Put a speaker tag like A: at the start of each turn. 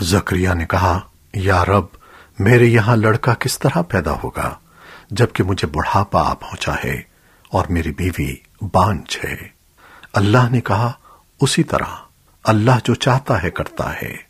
A: زکریہ نے کہا، یا رب، میرے یہاں لڑکا کس طرح پیدا ہوگا جبکہ مجھے بڑھاپا آ پہنچا ہے اور میری بیوی بانچ ہے؟ اللہ نے کہا، اسی طرح اللہ جو چاہتا ہے کرتا ہے۔